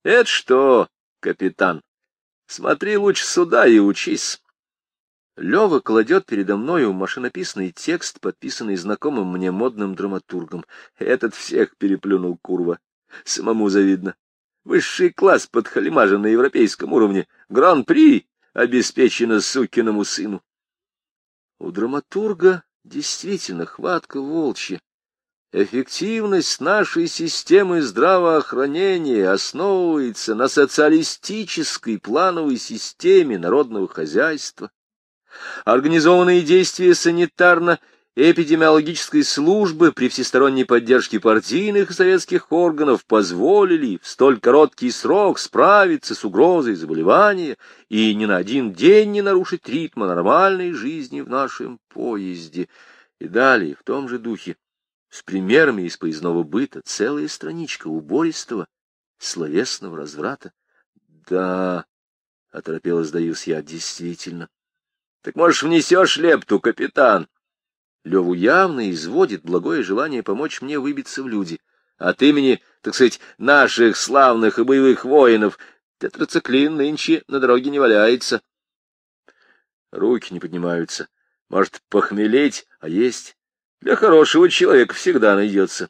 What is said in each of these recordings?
— Это что, капитан? Смотри лучше сюда и учись. Лева кладет передо мною машинописный текст, подписанный знакомым мне модным драматургом. Этот всех переплюнул курва. Самому завидно. Высший класс подхалимажа на европейском уровне. Гран-при обеспечено сукиному сыну. У драматурга действительно хватка волчья. Эффективность нашей системы здравоохранения основывается на социалистической плановой системе народного хозяйства. Организованные действия санитарно эпидемиологической службы при всесторонней поддержке партийных и советских органов позволили в столь короткий срок справиться с угрозой заболевания и ни на один день не нарушить ритма нормальной жизни в нашем поезде. И далее, в том же духе, с примерами из поездного быта, целая страничка убористого, словесного разврата. Да, — оторопело сдаюсь я, — действительно. Так, можешь внесешь лепту, капитан? Леву явно изводит благое желание помочь мне выбиться в люди. От имени, так сказать, наших славных и боевых воинов тетрациклин нынче на дороге не валяется. Руки не поднимаются. Может, похмелеть, а есть? Для хорошего человека всегда найдется.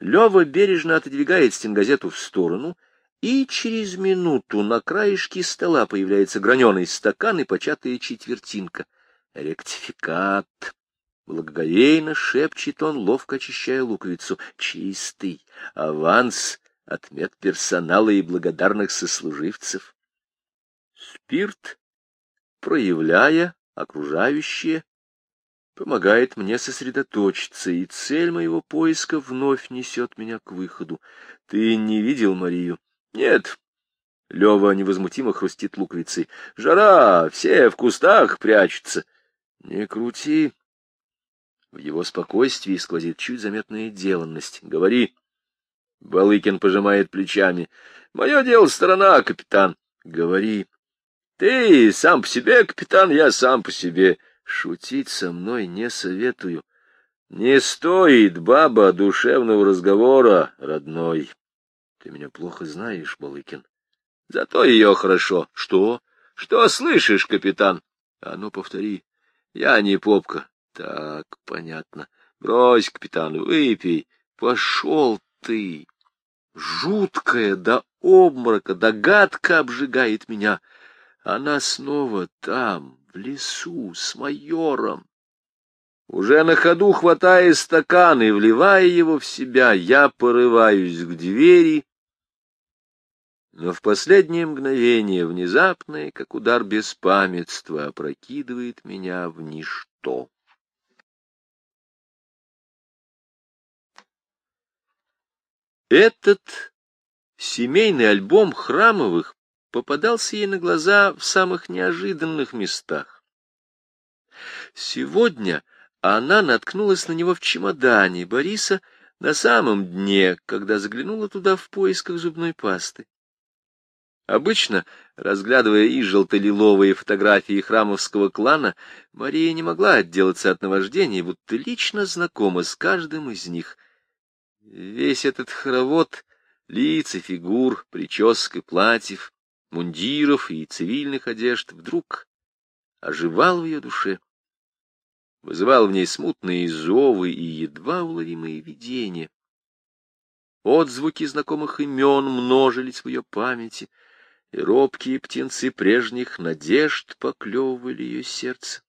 Лева бережно отодвигает стенгазету в сторону, и через минуту на краешке стола появляется граненый стакан и початая четвертинка. Ректификат. Благоговейно шепчет он, ловко очищая луковицу. Чистый аванс от медперсонала и благодарных сослуживцев. Спирт, проявляя окружающее, помогает мне сосредоточиться, и цель моего поиска вновь несет меня к выходу. Ты не видел Марию? Нет. Лева невозмутимо хрустит луковицей. Жара, все в кустах прячутся. Не крути, в его спокойствии сквозит чуть заметная деланность. Говори. Балыкин пожимает плечами. Мое дело сторона, капитан. Говори. Ты сам по себе, капитан, я сам по себе. Шутить со мной не советую. Не стоит, баба, душевного разговора, родной. Ты меня плохо знаешь, Балыкин. Зато ее хорошо. Что? Что слышишь, капитан? А ну, повтори. Я не попка. Так, понятно. Брось, капитан, выпей. Пошел ты. Жуткая до обморока догадка обжигает меня. Она снова там, в лесу, с майором. Уже на ходу, хватая стакан и вливая его в себя, я порываюсь к двери, но в последнее мгновение, внезапное, как удар беспамятства, опрокидывает меня в ничто. Этот семейный альбом Храмовых попадался ей на глаза в самых неожиданных местах. Сегодня она наткнулась на него в чемодане Бориса на самом дне, когда заглянула туда в поисках зубной пасты. Обычно, разглядывая и желто-лиловые фотографии храмовского клана, Мария не могла отделаться от наваждения, будто лично знакома с каждым из них — Весь этот хоровод лиц и фигур, прическ и платьев, мундиров и цивильных одежд вдруг оживал в ее душе, вызывал в ней смутные зовы и едва уловимые видения. Отзвуки знакомых имен множились в ее памяти, и робкие птенцы прежних надежд поклевывали ее сердце.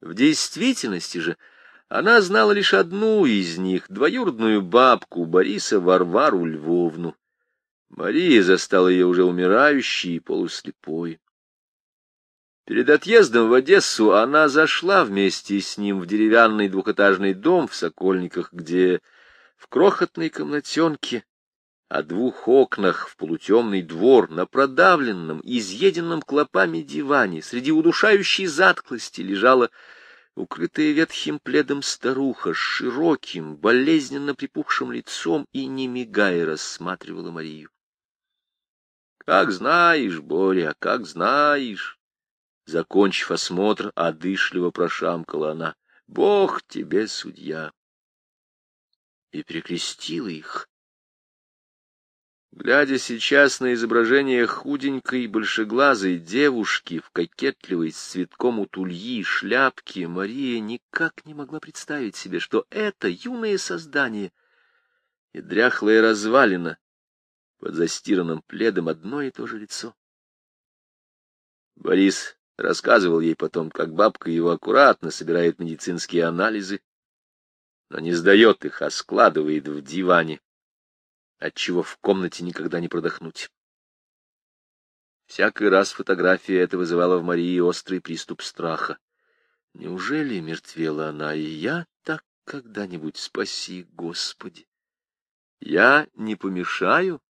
В действительности же она знала лишь одну из них, двоюродную бабку Бориса Варвару Львовну. Мария застала ее уже умирающей и полуслепой. Перед отъездом в Одессу она зашла вместе с ним в деревянный двухэтажный дом в Сокольниках, где в крохотной комнатенке о двух окнах в полутемный двор на продавленном, изъеденном клопами диване среди удушающей затклости лежала укрытая ветхим пледом старуха с широким, болезненно припухшим лицом и, не мигая, рассматривала Марию. — Как знаешь, Боря, как знаешь! Закончив осмотр, одышливо прошамкала она. — Бог тебе судья! И перекрестила их Глядя сейчас на изображение худенькой большеглазой девушки в кокетливой с цветком у тульи шляпке, Мария никак не могла представить себе, что это юное создание и дряхлая развалина под застиранным пледом одно и то же лицо. Борис рассказывал ей потом, как бабка его аккуратно собирает медицинские анализы, но не сдает их, а складывает в диване, отчего в комнате никогда не продохнуть. Всякий раз фотография эта вызывала в Марии острый приступ страха. Неужели мертвела она, и я так когда-нибудь спаси, Господи? Я не помешаю?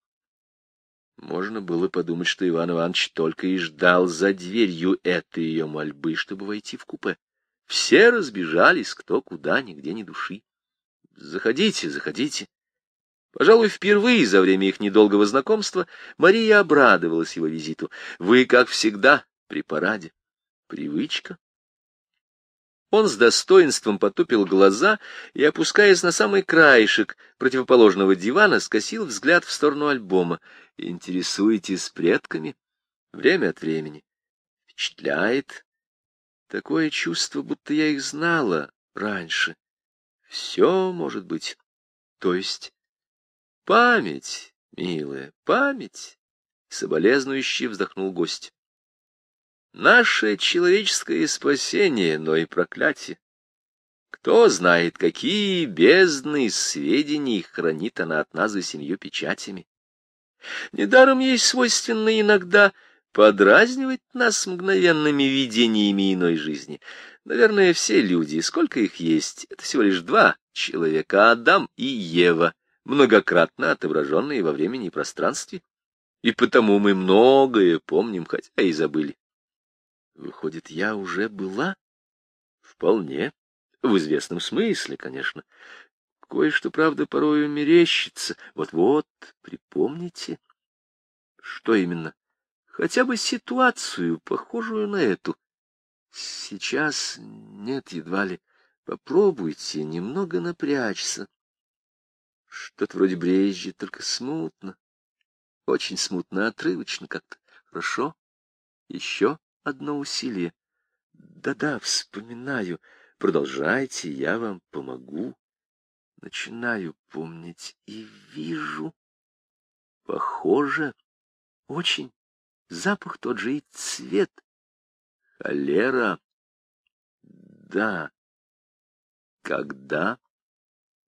Можно было подумать, что Иван Иванович только и ждал за дверью этой ее мольбы, чтобы войти в купе. Все разбежались, кто куда, нигде ни души. Заходите, заходите. Пожалуй, впервые за время их недолгого знакомства Мария обрадовалась его визиту. Вы, как всегда, при параде. Привычка. Он с достоинством потупил глаза и, опускаясь на самый краешек противоположного дивана, скосил взгляд в сторону альбома. Интересуетесь предками? Время от времени. Впечатляет. Такое чувство, будто я их знала раньше. Все может быть. То есть Память, милая, память, соболезнующий вздохнул гость. Наше человеческое спасение, но и проклятие. Кто знает, какие бездны сведений хранит она от нас за семью печатями. Недаром ей свойственно иногда подразнивать нас мгновенными видениями иной жизни. Наверное, все люди, сколько их есть, это всего лишь два человека, Адам и Ева, многократно отображенные во времени и пространстве, и потому мы многое помним, хотя и забыли. Выходит, я уже была? Вполне. В известном смысле, конечно. Кое-что, правда, порою мерещится. Вот-вот, припомните. Что именно? Хотя бы ситуацию, похожую на эту. Сейчас нет, едва ли. Попробуйте немного напрячься. Что-то вроде брежет, только смутно. Очень смутно, отрывочно как-то. Хорошо. Еще одно усилие. Да-да, вспоминаю. Продолжайте, я вам помогу. Начинаю помнить и вижу. Похоже. Очень. Запах тот же и цвет. Холера. Да. Когда?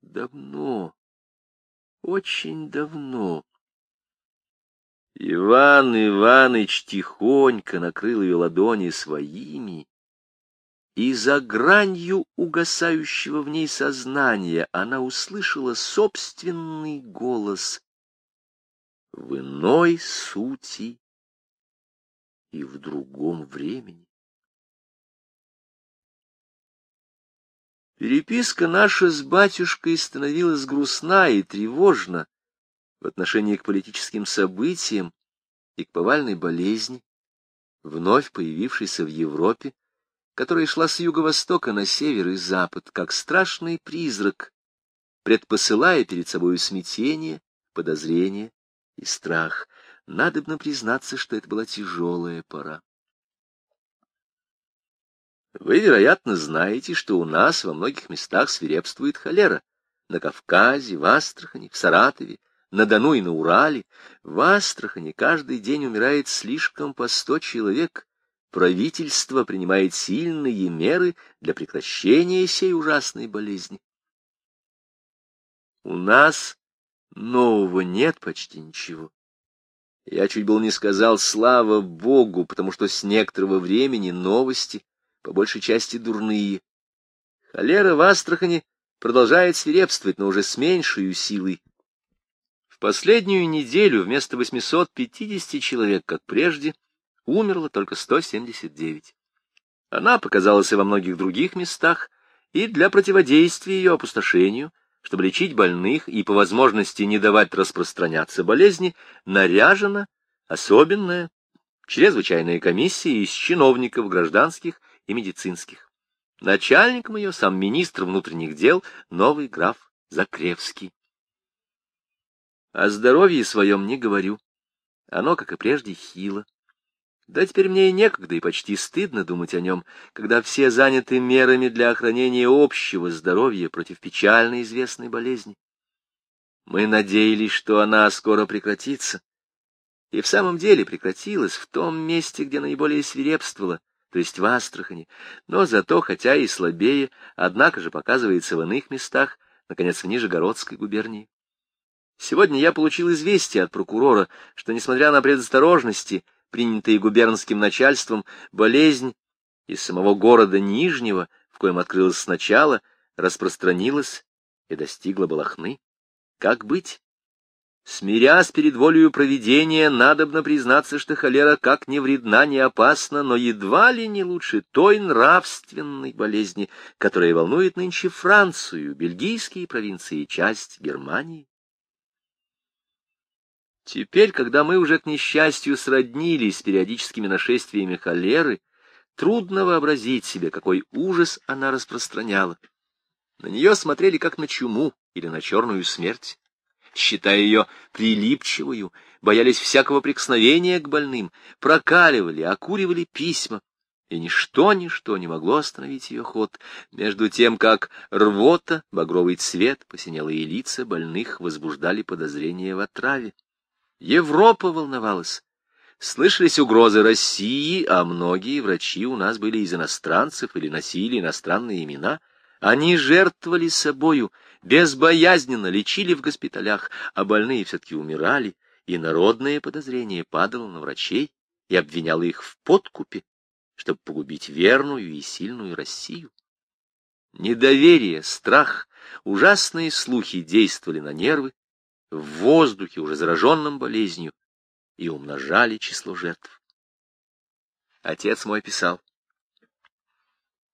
Давно очень давно. Иван Иваныч тихонько накрыл ее ладони своими, и за гранью угасающего в ней сознания она услышала собственный голос в иной сути и в другом времени. Переписка наша с батюшкой становилась грустна и тревожна в отношении к политическим событиям и к повальной болезни, вновь появившейся в Европе, которая шла с юго-востока на север и запад, как страшный призрак, предпосылая перед собою смятение, подозрение и страх. Надобно признаться, что это была тяжелая пора. Вы, вероятно, знаете, что у нас во многих местах свирепствует холера. На Кавказе, в Астрахани, в Саратове, на Дону и на Урале. В Астрахани каждый день умирает слишком по сто человек. Правительство принимает сильные меры для прекращения сей ужасной болезни. У нас нового нет почти ничего. Я чуть было не сказал «слава Богу», потому что с некоторого времени новости по большей части дурные. Холера в Астрахани продолжает свирепствовать, но уже с меньшей силой. Последнюю неделю вместо 850 человек, как прежде, умерло только 179. Она показалась и во многих других местах, и для противодействия ее опустошению, чтобы лечить больных и по возможности не давать распространяться болезни, наряжена особенная чрезвычайная комиссия из чиновников гражданских и медицинских. Начальником ее сам министр внутренних дел, новый граф Закревский. О здоровье своем не говорю. Оно, как и прежде, хило. Да теперь мне и некогда, и почти стыдно думать о нем, когда все заняты мерами для охранения общего здоровья против печально известной болезни. Мы надеялись, что она скоро прекратится. И в самом деле прекратилась в том месте, где наиболее свирепствовала, то есть в Астрахани, но зато, хотя и слабее, однако же показывается в иных местах, наконец, в Нижегородской губернии. Сегодня я получил известие от прокурора, что, несмотря на предосторожности, принятые губернским начальством, болезнь из самого города Нижнего, в коем открылась сначала, распространилась и достигла Балахны. Как быть? Смирясь перед волею провидения, надобно признаться, что холера как не вредна, не опасна, но едва ли не лучше той нравственной болезни, которая волнует нынче Францию, бельгийские провинции и часть Германии. Теперь, когда мы уже, к несчастью, сроднились с периодическими нашествиями холеры, трудно вообразить себе, какой ужас она распространяла. На нее смотрели как на чуму или на черную смерть. Считая ее прилипчивую, боялись всякого прикосновения к больным, прокаливали, окуривали письма, и ничто-ничто не могло остановить ее ход, между тем, как рвота, багровый цвет, посинелые лица больных возбуждали подозрения в отраве. Европа волновалась. Слышались угрозы России, а многие врачи у нас были из иностранцев или носили иностранные имена — они жертвовали собою, безбоязненно лечили в госпиталях, а больные все-таки умирали, и народное подозрение падало на врачей и обвиняло их в подкупе, чтобы погубить верную и сильную Россию. Недоверие, страх, ужасные слухи действовали на нервы, в воздухе, уже зараженном болезнью, и умножали число жертв. Отец мой писал.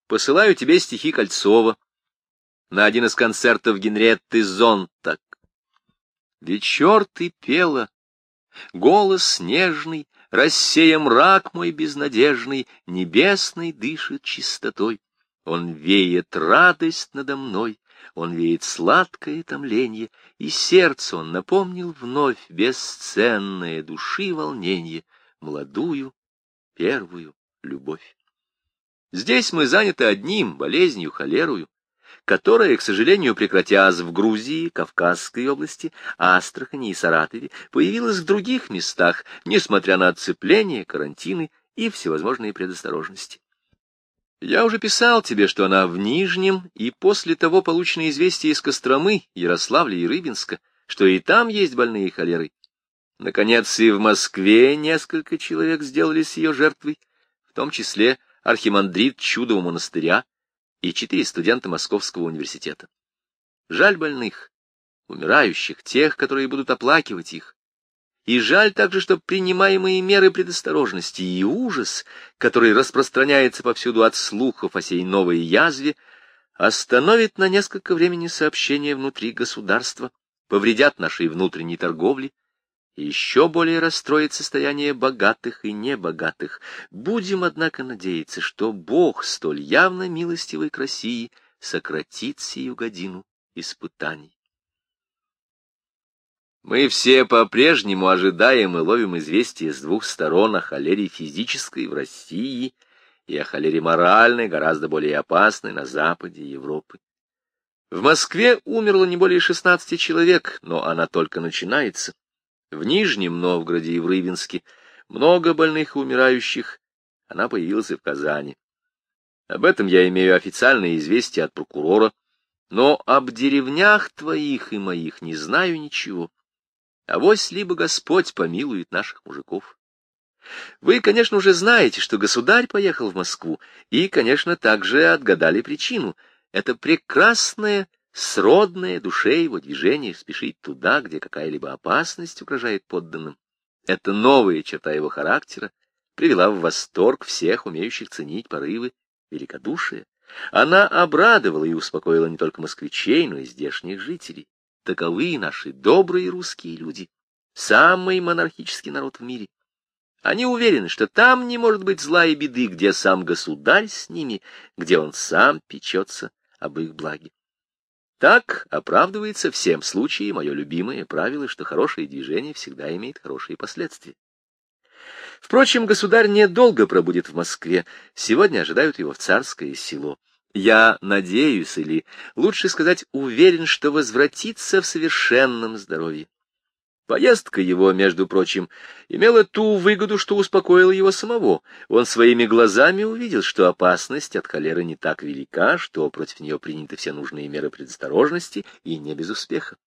Посылаю тебе стихи Кольцова на один из концертов Генретты Зонтак. Вечер ты пела, голос нежный, рассея мрак мой безнадежный, небесный дышит чистотой. Он веет радость надо мной, он веет сладкое томление, и сердце он напомнил вновь бесценное души волнение, молодую первую любовь. Здесь мы заняты одним, болезнью, холерою, которая, к сожалению, прекратясь в Грузии, Кавказской области, Астрахани и Саратове, появилась в других местах, несмотря на отцепление, карантины и всевозможные предосторожности. Я уже писал тебе, что она в Нижнем, и после того получено известие из Костромы, Ярославля и Рыбинска, что и там есть больные холерой. Наконец, и в Москве несколько человек сделались ее жертвой, в том числе архимандрит Чудового монастыря и четыре студента Московского университета. Жаль больных, умирающих, тех, которые будут оплакивать их. И жаль также, что принимаемые меры предосторожности и ужас, который распространяется повсюду от слухов о сей новой язве, остановит на несколько времени сообщения внутри государства, повредят нашей внутренней торговле, еще более расстроит состояние богатых и небогатых. Будем, однако, надеяться, что Бог, столь явно милостивый к России, сократит сию годину испытаний. Мы все по-прежнему ожидаем и ловим известия с двух сторон о холере физической в России и о холере моральной, гораздо более опасной на западе Европы. В Москве умерло не более 16 человек, но она только начинается. В Нижнем Новгороде и в Рыбинске много больных и умирающих. Она появилась и в Казани. Об этом я имею официальное известие от прокурора, но об деревнях твоих и моих не знаю ничего. Авось либо Господь помилует наших мужиков. Вы, конечно, уже знаете, что государь поехал в Москву, и, конечно, также отгадали причину. Это прекрасное сродное душе его движение спешить туда, где какая-либо опасность угрожает подданным. Эта новая черта его характера привела в восторг всех, умеющих ценить порывы великодушия. Она обрадовала и успокоила не только москвичей, но и здешних жителей. Таковы наши добрые русские люди, самый монархический народ в мире. Они уверены, что там не может быть зла и беды, где сам государь с ними, где он сам печется об их благе. Так оправдывается всем случае мое любимое правило, что хорошее движение всегда имеет хорошие последствия. Впрочем, государь недолго пробудет в Москве. Сегодня ожидают его в царское село. Я надеюсь, или, лучше сказать, уверен, что возвратится в совершенном здоровье. Поездка его, между прочим, имела ту выгоду, что успокоила его самого. Он своими глазами увидел, что опасность от холеры не так велика, что против нее приняты все нужные меры предосторожности, и не без успеха.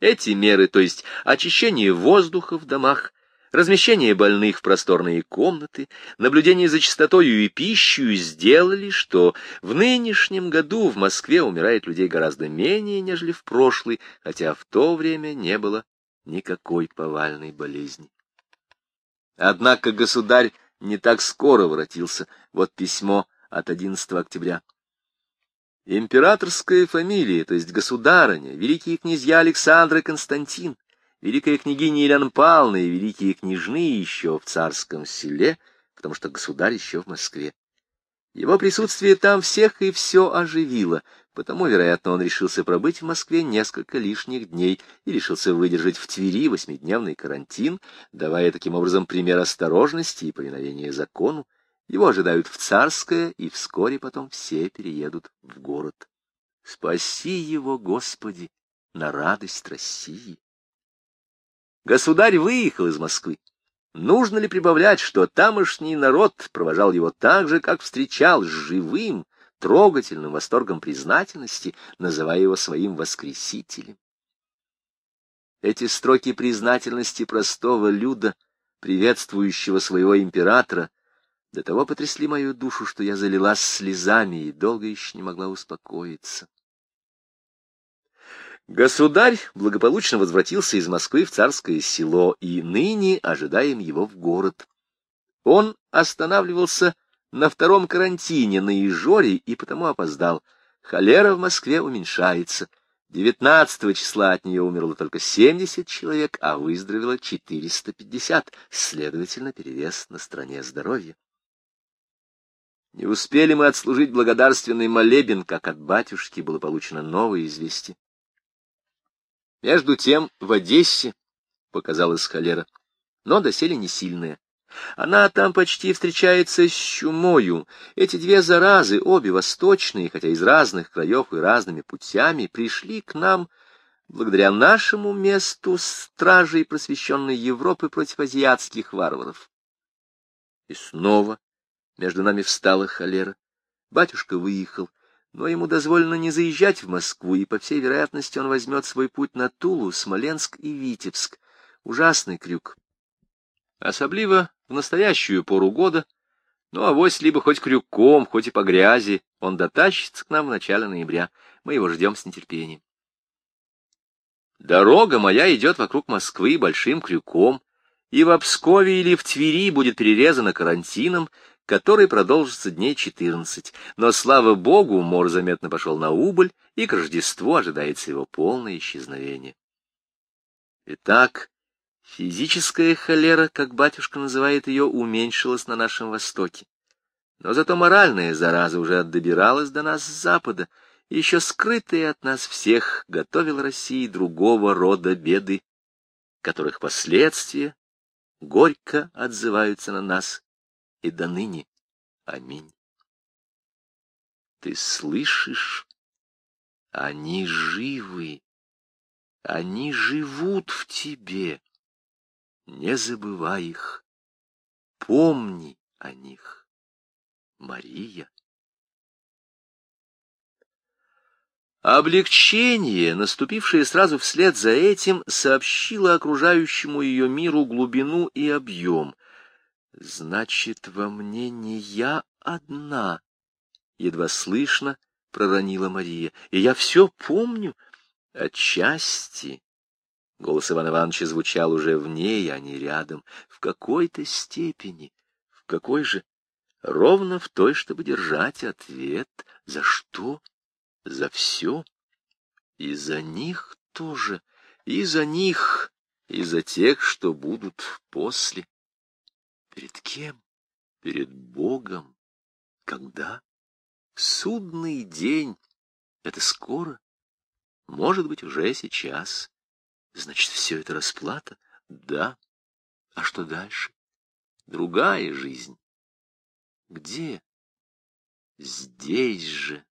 Эти меры, то есть очищение воздуха в домах, размещение больных в просторные комнаты, наблюдение за чистотою и пищей сделали, что в нынешнем году в Москве умирает людей гораздо менее, нежели в прошлый, хотя в то время не было никакой повальной болезни. Однако государь не так скоро воротился. Вот письмо от 11 октября. Императорская фамилия, то есть государыня, великие князья Александр и Константин, великая княгиня Елена Павловна и великие княжны еще в царском селе, потому что государь еще в Москве. Его присутствие там всех и все оживило, Потому, вероятно, он решился пробыть в Москве несколько лишних дней и решился выдержать в Твери восьмидневный карантин, давая таким образом пример осторожности и повиновения закону. Его ожидают в Царское, и вскоре потом все переедут в город. Спаси его, Господи, на радость России! Государь выехал из Москвы. Нужно ли прибавлять, что тамошний народ провожал его так же, как встречал, живым, трогательным восторгом признательности, называя его своим воскресителем. Эти строки признательности простого люда, приветствующего своего императора, до того потрясли мою душу, что я залилась слезами и долго еще не могла успокоиться. Государь благополучно возвратился из Москвы в царское село, и ныне ожидаем его в город. Он останавливался на втором карантине на Ижоре и потому опоздал. Холера в Москве уменьшается. 19 числа от нее умерло только 70 человек, а выздоровело 450, следовательно, перевес на стороне здоровья. Не успели мы отслужить благодарственный молебен, как от батюшки было получено новое известие. Между тем в Одессе показалась холера, но доселе не сильная. Она там почти встречается с чумою. Эти две заразы, обе восточные, хотя из разных краев и разными путями, пришли к нам благодаря нашему месту стражей просвещенной Европы против азиатских варваров. И снова между нами встала холера. Батюшка выехал, но ему дозволено не заезжать в Москву, и, по всей вероятности, он возьмет свой путь на Тулу, Смоленск и Витебск. Ужасный крюк. Особливо в настоящую пору года, ну, авось либо хоть крюком, хоть и по грязи, он дотащится к нам в начале ноября. Мы его ждем с нетерпением. Дорога моя идет вокруг Москвы большим крюком, и в Обскове или в Твери будет перерезана карантином, который продолжится дней четырнадцать. Но, слава богу, мор заметно пошел на убыль, и к Рождеству ожидается его полное исчезновение. Итак, Физическая холера, как батюшка называет ее, уменьшилась на нашем Востоке. Но зато моральная зараза уже добиралась до нас с Запада, и еще скрытая от нас всех готовила России другого рода беды, которых последствия горько отзываются на нас и до ныне. Аминь. Ты слышишь? Они живы. Они живут в тебе. Не забывай их, помни о них, Мария. Облегчение, наступившее сразу вслед за этим, сообщило окружающему ее миру глубину и объем. «Значит, во мне не я одна», — едва слышно проронила Мария, — «и я все помню отчасти, Голос Ивана Ивановича звучал уже в ней, а не рядом. В какой-то степени. В какой же? Ровно в той, чтобы держать ответ. За что? За все. И за них тоже. И за них, и за тех, что будут после. Перед кем? Перед Богом. Когда? Судный день. Это скоро. может быть, уже сейчас. Значит, все это расплата? Да. А что дальше? Другая жизнь. Где? Здесь же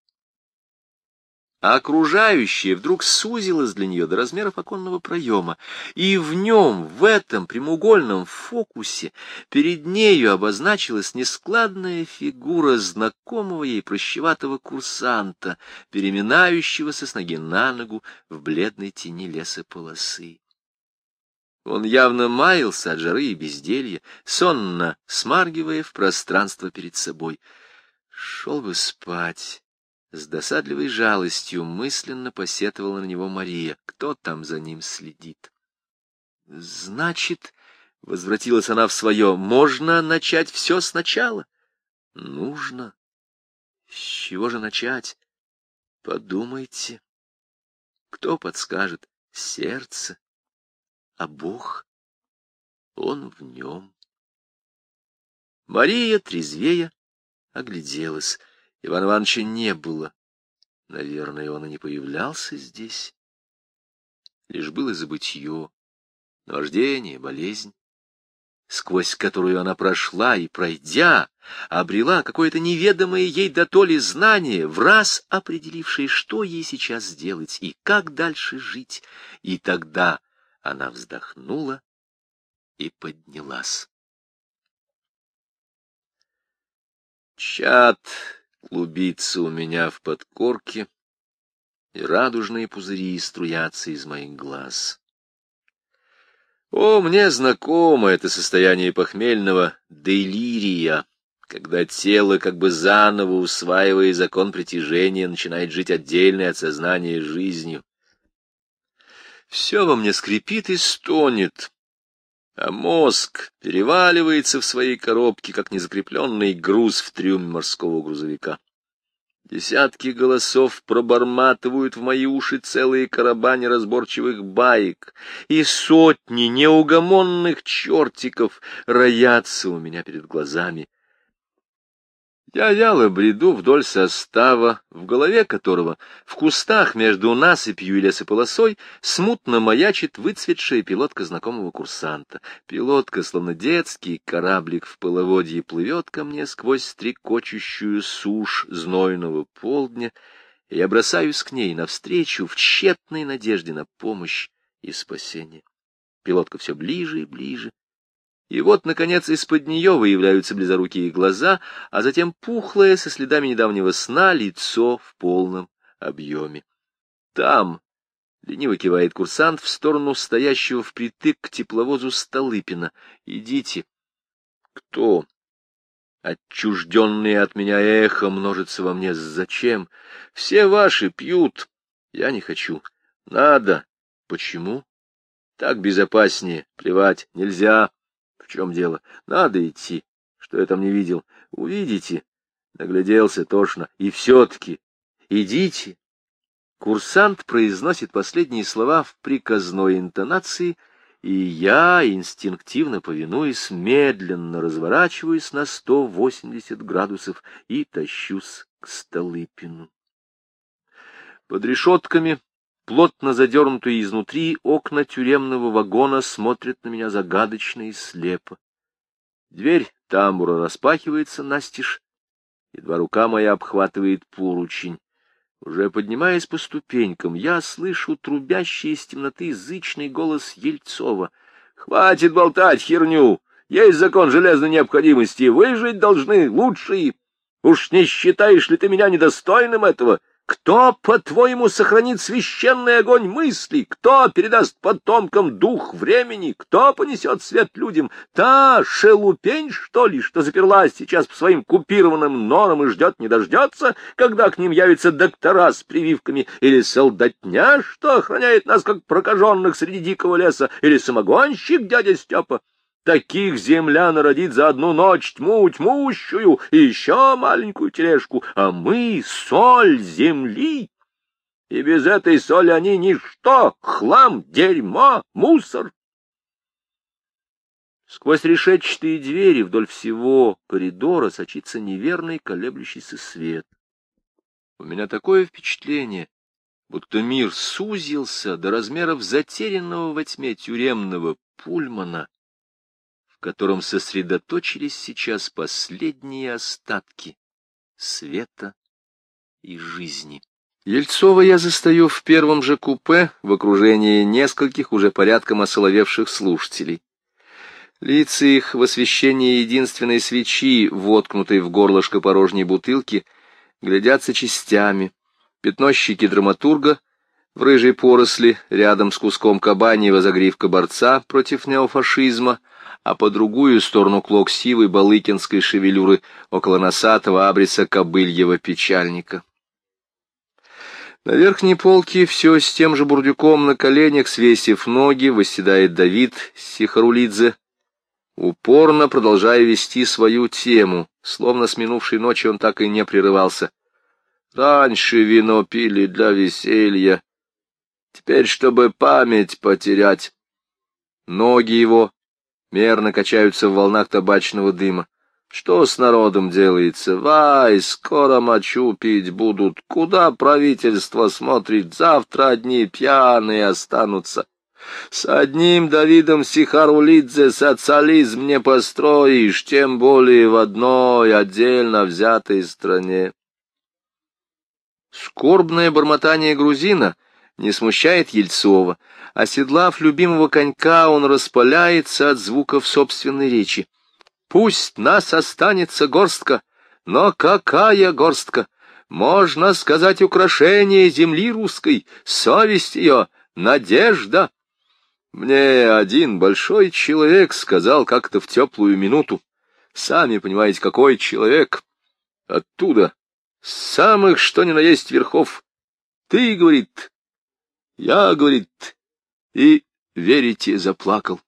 а окружающее вдруг сузилось для нее до размеров оконного проема, и в нем, в этом прямоугольном фокусе, перед нею обозначилась нескладная фигура знакомого ей прощеватого курсанта, переминающегося с ноги на ногу в бледной тени леса полосы. Он явно маялся от жары и безделья, сонно смаргивая в пространство перед собой. Шел бы спать с досадливой жалостью мысленно посетовала на него Мария. Кто там за ним следит? Значит, — возвратилась она в свое, — можно начать все сначала? Нужно. С чего же начать? Подумайте. Кто подскажет? Сердце. А Бог? Он в нем. Мария, трезвея, огляделась. Иван Ивановича не было. Наверное, он и не появлялся здесь. Лишь было забытье, наваждение, болезнь, сквозь которую она прошла и, пройдя, обрела какое-то неведомое ей до толи знание, в раз определившее, что ей сейчас сделать и как дальше жить. И тогда она вздохнула и поднялась. Чат клубится у меня в подкорке, и радужные пузыри струятся из моих глаз. О, мне знакомо это состояние похмельного делирия, когда тело, как бы заново усваивая закон притяжения, начинает жить отдельной от сознания жизнью. Все во мне скрипит и стонет, а мозг переваливается в своей коробке, как незакрепленный груз в трюме морского грузовика. Десятки голосов проборматывают в мои уши целые короба неразборчивых баек, и сотни неугомонных чертиков роятся у меня перед глазами — я вяло бреду вдоль состава, в голове которого, в кустах между насыпью и лесополосой, смутно маячит выцветшая пилотка знакомого курсанта. Пилотка, словно детский кораблик в половодье, плывет ко мне сквозь стрекочущую сушь знойного полдня, и я бросаюсь к ней навстречу в тщетной надежде на помощь и спасение. Пилотка все ближе и ближе, и вот, наконец, из-под нее выявляются близорукие глаза, а затем пухлое, со следами недавнего сна, лицо в полном объеме. Там лениво кивает курсант в сторону стоящего впритык к тепловозу Столыпина. Идите. Кто? Отчужденные от меня эхо множится во мне. Зачем? Все ваши пьют. Я не хочу. Надо. Почему? Так безопаснее. Плевать. Нельзя чем дело? Надо идти. Что я там не видел? Увидите. Нагляделся тошно. И все-таки идите. Курсант произносит последние слова в приказной интонации, и я, инстинктивно повинуясь, медленно разворачиваюсь на 180 градусов и тащусь к Столыпину. Под решетками Плотно задернутые изнутри окна тюремного вагона смотрят на меня загадочно и слепо. Дверь тамбура распахивается настежь, едва рука моя обхватывает поручень. Уже поднимаясь по ступенькам, я слышу трубящий из темноты зычный голос Ельцова. «Хватит болтать херню! Есть закон железной необходимости, выжить должны лучшие! Уж не считаешь ли ты меня недостойным этого?» Кто, по-твоему, сохранит священный огонь мыслей? Кто передаст потомкам дух времени? Кто понесет свет людям? Та шелупень, что ли, что заперлась сейчас по своим купированным норам и ждет не дождется, когда к ним явятся доктора с прививками, или солдатня, что охраняет нас, как прокаженных среди дикого леса, или самогонщик дядя Степа? Таких земля народит за одну ночь тьму тьмущую и еще маленькую тележку, а мы — соль земли. И без этой соли они ничто, хлам, дерьмо, мусор. Сквозь решетчатые двери вдоль всего коридора сочится неверный колеблющийся свет. У меня такое впечатление, будто мир сузился до размеров затерянного во тьме тюремного пульмана, котором сосредоточились сейчас последние остатки света и жизни. Ельцова я застаю в первом же купе в окружении нескольких уже порядком осоловевших слушателей. Лица их в освещении единственной свечи, воткнутой в горлышко порожней бутылки, глядятся частями. Пятно щеки драматурга в рыжей поросли, рядом с куском кабаньего загривка борца против неофашизма, а по другую сторону клок сивой балыкинской шевелюры около носатого абриса кобыльего печальника. На верхней полке все с тем же бурдюком на коленях, свесив ноги, восседает Давид Сихарулидзе, упорно продолжая вести свою тему, словно с минувшей ночи он так и не прерывался. Раньше вино пили для веселья, теперь, чтобы память потерять. Ноги его мерно качаются в волнах табачного дыма. Что с народом делается? Вай, скоро мочу пить будут. Куда правительство смотрит? Завтра одни пьяные останутся. С одним Давидом Сихарулидзе социализм не построишь, тем более в одной отдельно взятой стране. Скорбное бормотание грузина не смущает Ельцова. Оседлав любимого конька, он распаляется от звуков собственной речи. Пусть нас останется горстка, но какая горстка? Можно сказать, украшение земли русской, совесть ее, надежда. Мне один большой человек сказал как-то в теплую минуту. Сами понимаете, какой человек. Оттуда, с самых что ни на есть верхов. Ты, говорит, я, говорит, и, верите, заплакал.